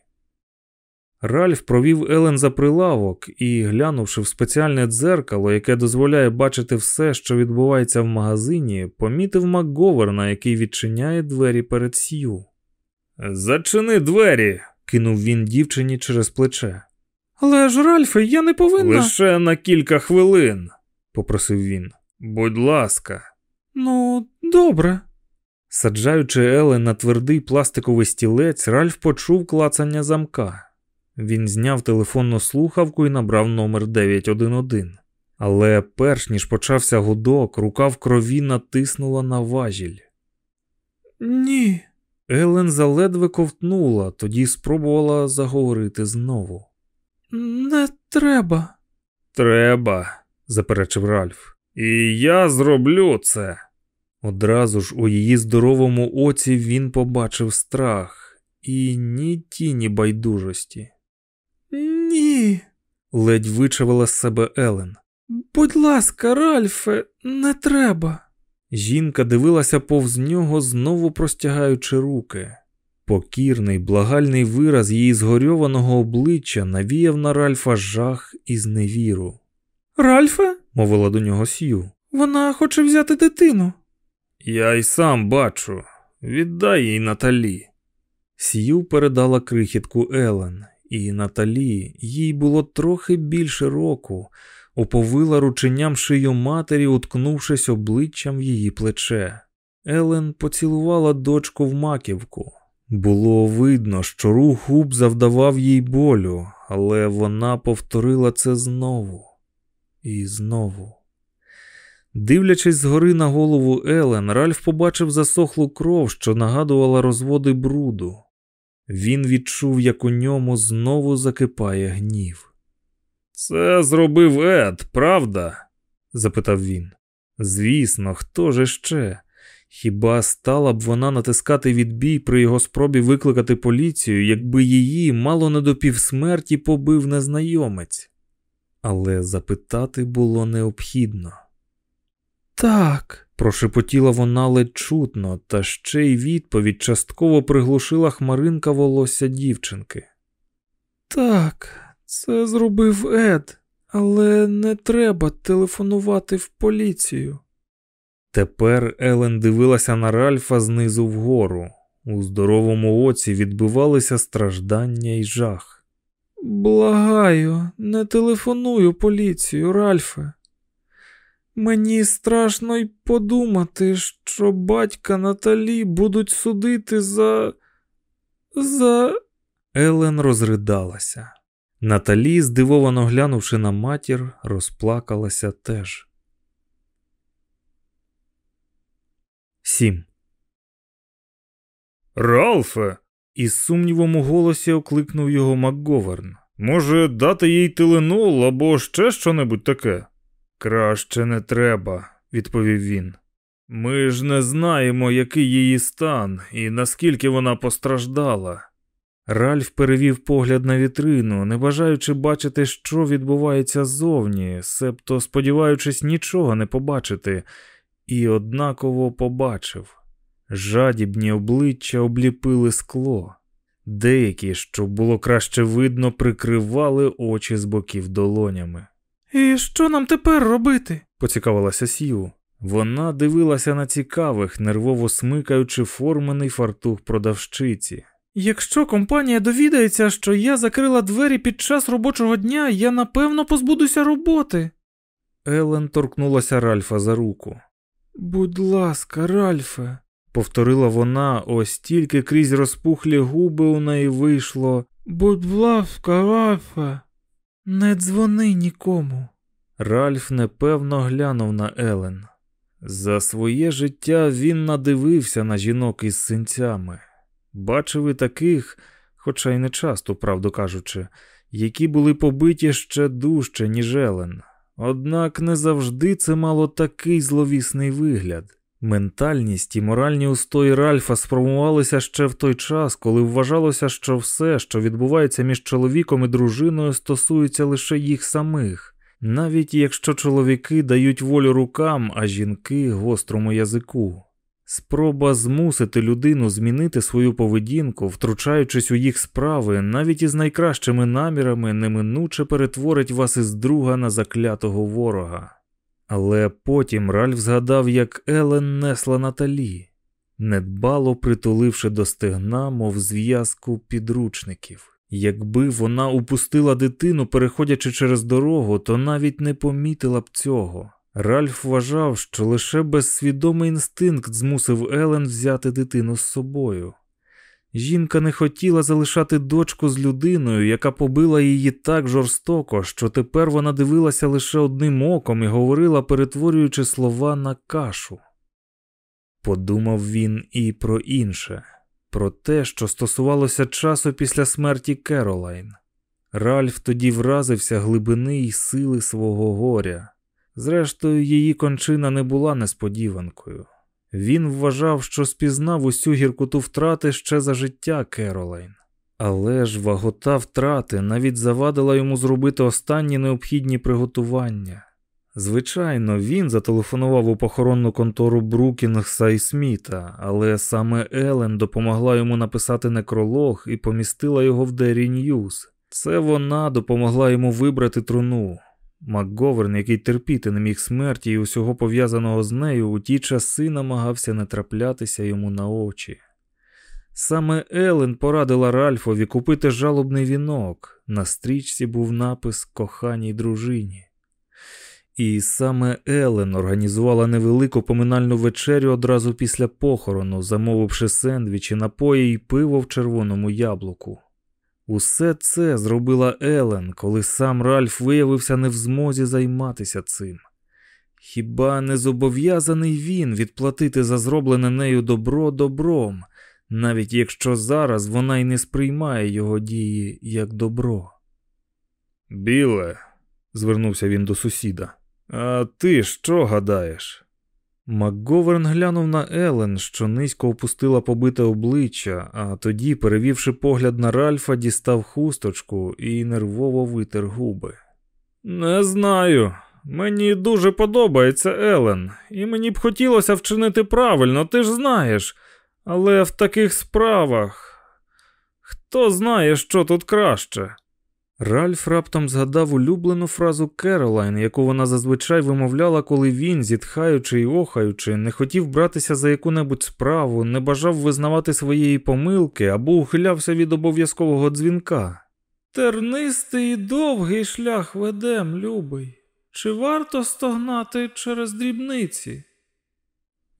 Ральф провів Елен за прилавок і, глянувши в спеціальне дзеркало, яке дозволяє бачити все, що відбувається в магазині, помітив Макговерна, який відчиняє двері перед Сью. Зачини двері, кинув він дівчині через плече. Але ж, Ральфе, я не повинна. Лише на кілька хвилин, попросив він. Будь ласка. Ну, добре. Саджаючи Елен на твердий пластиковий стілець, Ральф почув клацання замка. Він зняв телефонну слухавку і набрав номер 911. Але перш ніж почався гудок, рука в крові натиснула на важіль. Ні. Елен заледве ковтнула, тоді спробувала заговорити знову. Не треба. Треба, заперечив Ральф. І я зроблю це. Одразу ж у її здоровому оці він побачив страх і ні тіні байдужості. Ні, ледь вичавила з себе Елен. Будь ласка, Ральфе, не треба. Жінка дивилася повз нього, знову простягаючи руки. Покірний, благальний вираз її згорьованого обличчя навіяв на Ральфа жах і зневіру. Ральфе? мовила до нього Сью. Вона хоче взяти дитину. Я й сам бачу. Віддай їй Наталі. Сью передала крихітку Елен, і Наталі, їй було трохи більше року, оповила рученням шию матері, уткнувшись обличчям в її плече. Елен поцілувала дочку в маківку. Було видно, що рух губ завдавав їй болю, але вона повторила це знову і знову. Дивлячись згори на голову Елен, Ральф побачив засохлу кров, що нагадувала розводи бруду. Він відчув, як у ньому знову закипає гнів. Це зробив Ед, правда? запитав він. Звісно, хто же ще? Хіба стала б вона натискати відбій при його спробі викликати поліцію, якби її мало не до півсмерті побив незнайомець? Але запитати було необхідно. Так, прошепотіла вона ледь чутно, та ще й відповідь частково приглушила хмаринка волосся дівчинки. Так, це зробив Ед, але не треба телефонувати в поліцію. Тепер Елен дивилася на Ральфа знизу вгору. У здоровому оці відбивалися страждання і жах. Благаю, не телефоную поліцію, Ральфе. Мені страшно й подумати, що батька Наталі будуть судити за. за. Елен розридалася. Наталі, здивовано глянувши на матір, розплакалася теж. Сім. Ралфе. Із сумнівом у голосі окликнув його Макговерн. Може, дати їй теленол або ще що-небудь таке? Краще не треба, відповів він. Ми ж не знаємо, який її стан і наскільки вона постраждала. Ральф перевів погляд на вітрину, не бажаючи бачити, що відбувається ззовні, себто сподіваючись нічого не побачити, і однаково побачив. Жадібні обличчя обліпили скло, деякі, щоб було краще видно, прикривали очі з боків долонями. І що нам тепер робити? поцікавилася Сью. Вона дивилася на цікавих, нервово смикаючи формений фартух продавщиці. Якщо компанія довідається, що я закрила двері під час робочого дня, я напевно позбудуся роботи. Елен торкнулася Ральфа за руку. Будь ласка, Ральфе, повторила вона, ось тільки крізь розпухлі губи у неї вийшло. Будь ласка, Ральфе, не дзвони нікому. Ральф непевно глянув на Елен. За своє життя він надивився на жінок із синцями, бачив і таких, хоча й не часто, правду кажучи, які були побиті ще дужче, ніж Елен. Однак не завжди це мало такий зловісний вигляд. Ментальність і моральні устої Ральфа сформувалися ще в той час, коли вважалося, що все, що відбувається між чоловіком і дружиною, стосується лише їх самих, навіть якщо чоловіки дають волю рукам, а жінки гострому язику. Спроба змусити людину змінити свою поведінку, втручаючись у їх справи, навіть із найкращими намірами, неминуче перетворить вас із друга на заклятого ворога. Але потім Ральф згадав, як Елен несла Наталі, недбало притуливши до стегна, мов зв'язку підручників. Якби вона упустила дитину, переходячи через дорогу, то навіть не помітила б цього. Ральф вважав, що лише безсвідомий інстинкт змусив Елен взяти дитину з собою. Жінка не хотіла залишати дочку з людиною, яка побила її так жорстоко, що тепер вона дивилася лише одним оком і говорила, перетворюючи слова на кашу. Подумав він і про інше, про те, що стосувалося часу після смерті Керолайн. Ральф тоді вразився глибини й сили свого горя. Зрештою, її кончина не була несподіванкою. Він вважав, що спізнав усю гіркоту втрати ще за життя Керолайн. Але ж вагота втрати навіть завадила йому зробити останні необхідні приготування. Звичайно, він зателефонував у похоронну контору Брукінгса і Сміта, але саме Елен допомогла йому написати некролог і помістила його в Дері Ньюз. Це вона допомогла йому вибрати труну. МакГоверн, який терпіти не міг смерті і усього пов'язаного з нею, у ті часи намагався не траплятися йому на очі. Саме Елен порадила Ральфові купити жалобний вінок. На стрічці був напис коханій дружині. І саме Елен організувала невелику поминальну вечерю одразу після похорону, замовивши сендвічі, напої і пиво в червоному яблуку. Усе це зробила Елен, коли сам Ральф виявився не в змозі займатися цим. Хіба не зобов'язаний він відплатити за зроблене нею добро добром, навіть якщо зараз вона й не сприймає його дії як добро? Біле, звернувся він до сусіда, а ти що гадаєш? МакГоверн глянув на Елен, що низько опустила побите обличчя, а тоді, перевівши погляд на Ральфа, дістав хусточку і нервово витер губи. Не знаю. Мені дуже подобається Елен, і мені б хотілося вчинити правильно, ти ж знаєш. Але в таких справах хто знає, що тут краще. Ральф раптом згадав улюблену фразу Керолайн, яку вона зазвичай вимовляла, коли він, зітхаючи й охаючи, не хотів братися за яку-небудь справу, не бажав визнавати своєї помилки або ухилявся від обов'язкового дзвінка. Тернистий і довгий шлях ведем, любий. Чи варто стогнати через дрібниці?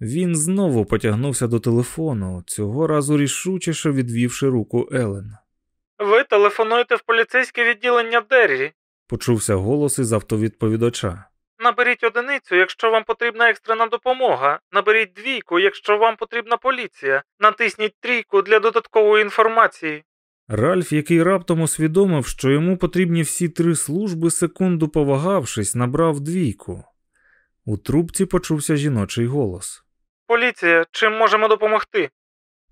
Він знову потягнувся до телефону, цього разу рішучіше відвівши руку Елен. Ви телефонуєте в поліцейське відділення Деррі, почувся голос із автовідповідача. Наберіть одиницю, якщо вам потрібна екстрена допомога. Наберіть двійку, якщо вам потрібна поліція. Натисніть трійку для додаткової інформації. Ральф, який раптом усвідомив, що йому потрібні всі три служби, секунду повагавшись, набрав двійку. У трубці почувся жіночий голос. Поліція, чим можемо допомогти?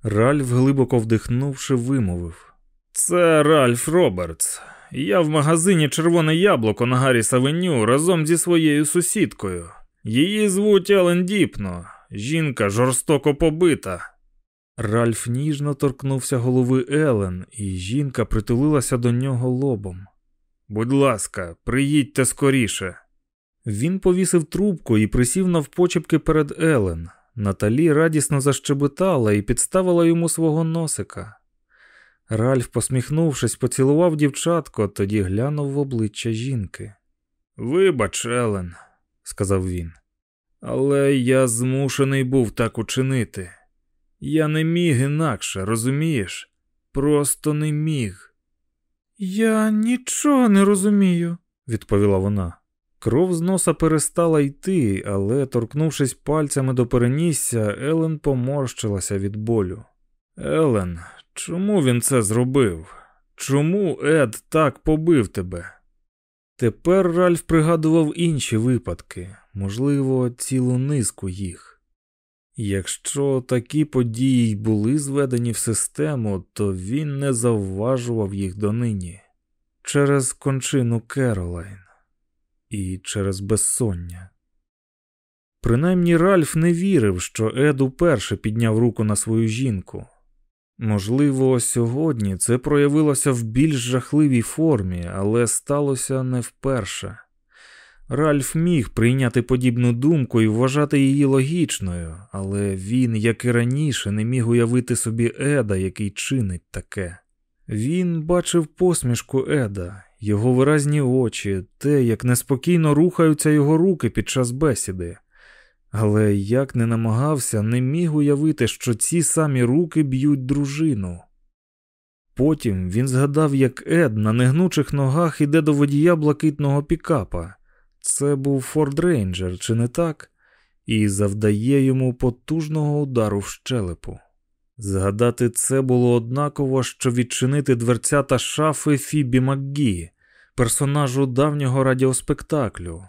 Ральф, глибоко вдихнувши, вимовив. Це Ральф Робертс. Я в магазині Червоне яблуко на Гарріс Авеню разом зі своєю сусідкою. Її звуть Елен Діпно. Жінка жорстоко побита. Ральф ніжно торкнувся голови Елен, і жінка притулилася до нього лобом. Будь ласка, приїдьте скоріше. Він повісив трубку і присів навпочепки перед Елен. Наталі радісно защебетала і підставила йому свого носика. Ральф, посміхнувшись, поцілував дівчатко, тоді глянув в обличчя жінки. Вибач, Елен, сказав він, але я змушений був так учинити. Я не міг інакше, розумієш? Просто не міг. Я нічого не розумію, відповіла вона. Кров з носа перестала йти, але, торкнувшись пальцями до перенісся, Елен поморщилася від болю. Елен, чому він це зробив? Чому Ед так побив тебе? Тепер Ральф пригадував інші випадки, можливо, цілу низку їх. Якщо такі події й були зведені в систему, то він не завважував їх донині через кончину Керолайн і через безсоння. Принаймні Ральф не вірив, що Ед уперше підняв руку на свою жінку. Можливо, сьогодні це проявилося в більш жахливій формі, але сталося не вперше. Ральф міг прийняти подібну думку і вважати її логічною, але він, як і раніше, не міг уявити собі Еда, який чинить таке. Він бачив посмішку Еда, його виразні очі, те, як неспокійно рухаються його руки під час бесіди. Але як не намагався, не міг уявити, що ці самі руки б'ють дружину. Потім він згадав, як Ед на негнучих ногах іде до водія блакитного пікапа. Це був Форд Рейнджер, чи не так? І завдає йому потужного удару в щелепу. Згадати це було однаково, що відчинити дверцята шафи Фібі Макгі, персонажу давнього радіоспектаклю.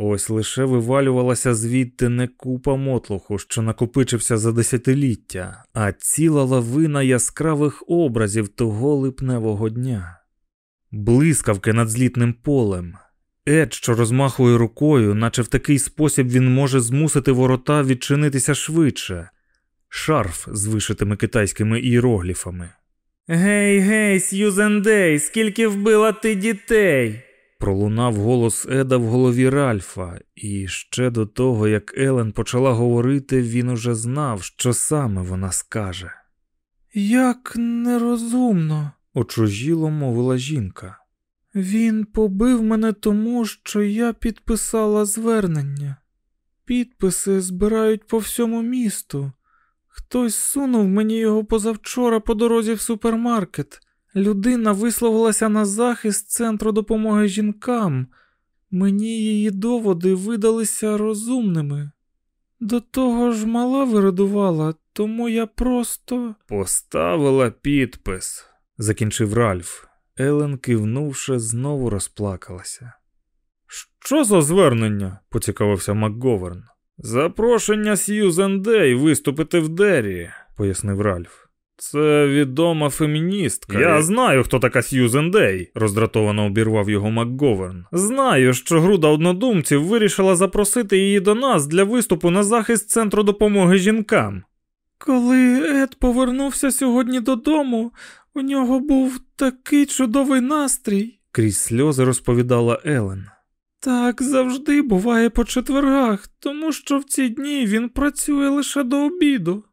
Ось лише вивалювалася звідти не купа мотлуху, що накопичився за десятиліття, а ціла лавина яскравих образів того липневого дня, блискавки над злітним полем. Ед, що розмахує рукою, наче в такий спосіб він може змусити ворота відчинитися швидше, шарф з вишитими китайськими іерогліфами. Гей, гей, Сьюзен Дей, скільки вбила ти дітей? Пролунав голос Еда в голові Ральфа, і ще до того, як Елен почала говорити, він уже знав, що саме вона скаже. Як нерозумно, очужіло мовила жінка. Він побив мене тому, що я підписала звернення. Підписи збирають по всьому місту. Хтось сунув мені його позавчора по дорозі в супермаркет. Людина висловилася на захист центру допомоги жінкам. Мені її доводи видалися розумними. До того ж мала вередувала, тому я просто поставила підпис, закінчив Ральф. Елен, кивнувши, знову розплакалася. Що за звернення? поцікавився МакГоверн. Запрошення Сьюзен Дей виступити в Дері, пояснив Ральф. Це відома феміністка. Я знаю, хто така Сьюзен Дей, роздратовано обірвав його МакГоверн. Знаю, що група однодумців вирішила запросити її до нас для виступу на захист центру допомоги жінкам. Коли Ед повернувся сьогодні додому, у нього був такий чудовий настрій, крізь сльози розповідала Елен. Так завжди буває по четвергах, тому що в ці дні він працює лише до обіду.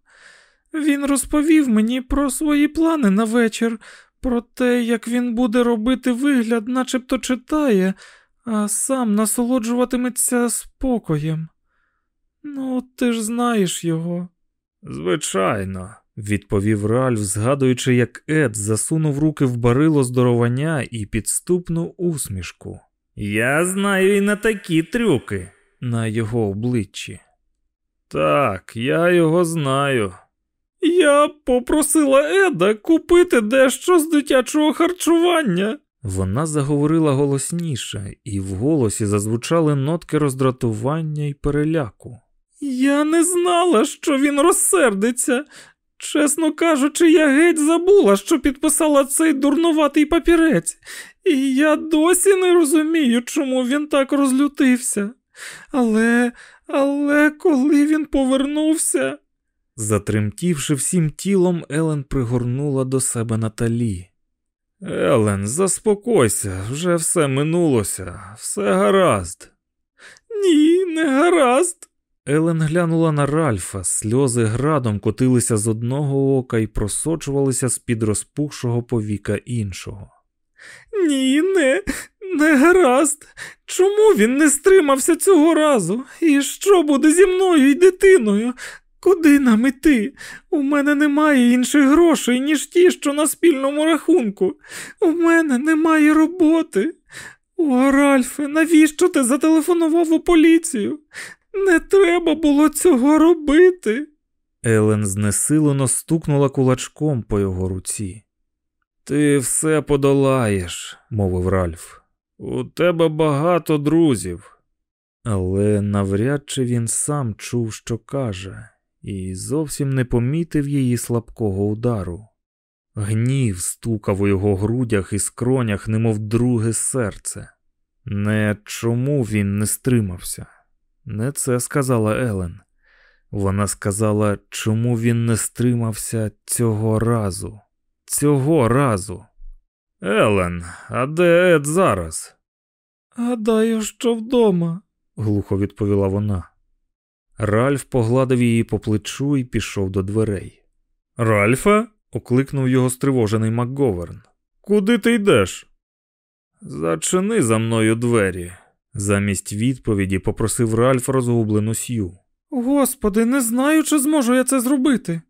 Він розповів мені про свої плани на вечір, про те, як він буде робити вигляд, начебто читає, а сам насолоджуватиметься спокоєм. Ну, ти ж знаєш його. Звичайно, відповів Ральф, згадуючи, як Ед засунув руки в барило здоровання і підступну усмішку. Я знаю і на такі трюки на його обличчі. Так, я його знаю. Я попросила Еда купити дещо з дитячого харчування. Вона заговорила голосніше, і в голосі зазвучали нотки роздратування і переляку. Я не знала, що він розсердиться. Чесно кажучи, я геть забула, що підписала цей дурнуватий папірець, і я досі не розумію, чому він так розлютився. Але, але коли він повернувся. Затремтівши всім тілом, Елен пригорнула до себе Наталі. Елен, заспокойся, вже все минулося, все гаразд. Ні, не гаразд. Елен глянула на Ральфа, сльози градом котилися з одного ока і просочувалися з під розпухшого повіка іншого. Ні, не, не гаразд. Чому він не стримався цього разу? І що буде зі мною і дитиною? Куди нам іти? У мене немає інших грошей, ніж ті, що на спільному рахунку. У мене немає роботи. О, Ральфе, навіщо ти зателефонував у поліцію? Не треба було цього робити. Елен знесилено стукнула кулачком по його руці. Ти все подолаєш, мовив Ральф. У тебе багато друзів. Але навряд чи він сам чув, що каже, і зовсім не помітив її слабкого удару. Гнів стукав у його грудях і скронях, немов друге серце. Не чому він не стримався. Не це сказала Елен. Вона сказала, чому він не стримався цього разу. Цього разу. Елен, а де Ед зараз? Гадаю, що вдома, глухо відповіла вона. Ральф погладив її по плечу і пішов до дверей. Ральфе? окликнув його стривожений Макговерн. Куди ти йдеш? Зачини за мною двері. Замість відповіді попросив Ральф розгублену Сью. Господи, не знаю, чи зможу я це зробити.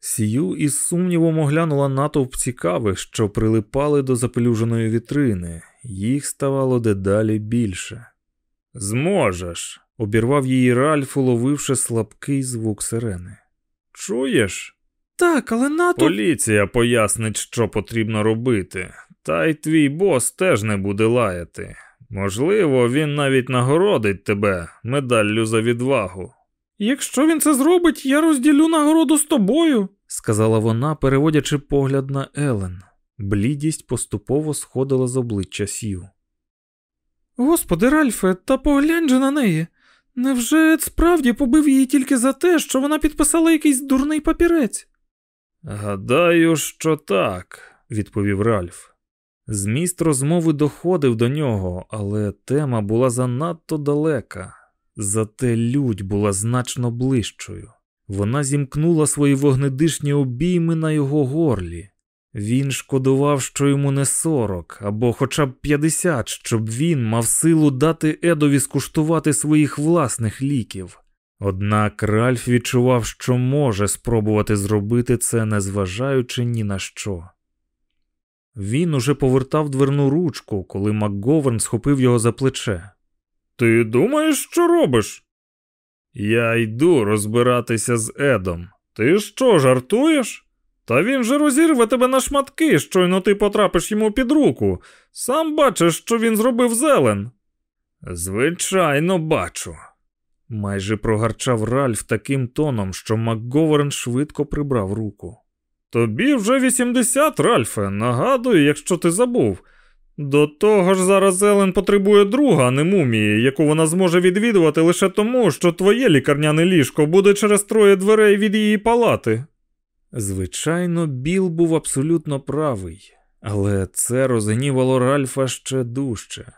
Сію із сумнівом оглянула натовп цікавих, що прилипали до запелюженої вітрини, їх ставало дедалі більше. Зможеш, обірвав її Ральф, уловивши слабкий звук сирени. Чуєш? Так, але натовп... Поліція пояснить, що потрібно робити, та й твій бос теж не буде лаяти. Можливо, він навіть нагородить тебе медаллю за відвагу. Якщо він це зробить, я розділю нагороду з тобою, сказала вона, переводячи погляд на Елен. Блідість поступово сходила з обличчя Сів. Господи, Ральфе, та поглянь же на неї. Невже Ед справді побив її тільки за те, що вона підписала якийсь дурний папірець? Гадаю, що так, відповів Ральф. Зміст розмови доходив до нього, але тема була занадто далека. Зате лють була значно ближчою. Вона зімкнула свої вогнедишні обійми на його горлі. Він шкодував, що йому не сорок або хоча б п'ятдесят, щоб він мав силу дати Едові скуштувати своїх власних ліків. Однак Ральф відчував, що може спробувати зробити це, незважаючи ні на що. Він уже повертав дверну ручку, коли МакГоверн схопив його за плече. Ти думаєш, що робиш? Я йду розбиратися з Едом. Ти що, жартуєш? Та він же розірве тебе на шматки, щойно ти потрапиш йому під руку. Сам бачиш, що він зробив зелен. Звичайно, бачу. Майже прогарчав Ральф таким тоном, що МакГоверн швидко прибрав руку. Тобі вже 80, Ральфе, нагадую, якщо ти забув. До того ж, зараз Елен потребує друга, а не мумії, яку вона зможе відвідувати лише тому, що твоє лікарняне ліжко буде через троє дверей від її палати. Звичайно, Біл був абсолютно правий, але це розгнівало Ральфа ще дужче.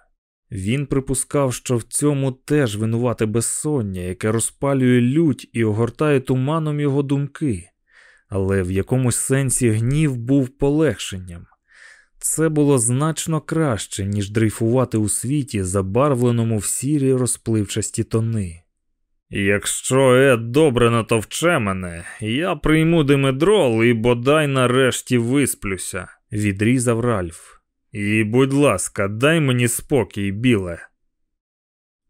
Він припускав, що в цьому теж винувате безсоння, яке розпалює лють і огортає туманом його думки, але в якомусь сенсі гнів був полегшенням. Це було значно краще, ніж дрейфувати у світі, забарвленому в сірі розпливчасті тони. Якщо Ед добре натовче мене, я прийму димедрол і бодай нарешті висплюся, відрізав Ральф. І, будь ласка, дай мені спокій, біле.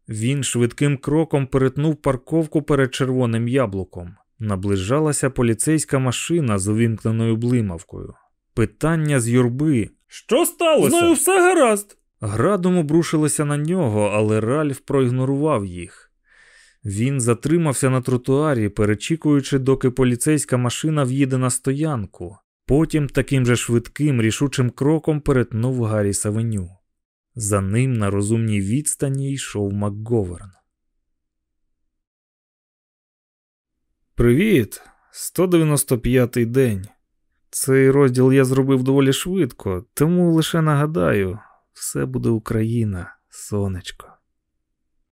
Він швидким кроком перетнув парковку перед червоним яблуком. Наближалася поліцейська машина з увімкненою блимавкою. Питання з юрби. Що сталося? Знаю, все гаразд. Градом обрушилися на нього, але Ральф проігнорував їх. Він затримався на тротуарі, перечікуючи, доки поліцейська машина в'їде на стоянку. Потім таким же швидким, рішучим кроком перетнув Гаррі Савеню. За ним на розумній відстані йшов МакГоверн. Привіт, 195-й день. Цей розділ я зробив доволі швидко, тому лише нагадаю, все буде Україна, сонечко.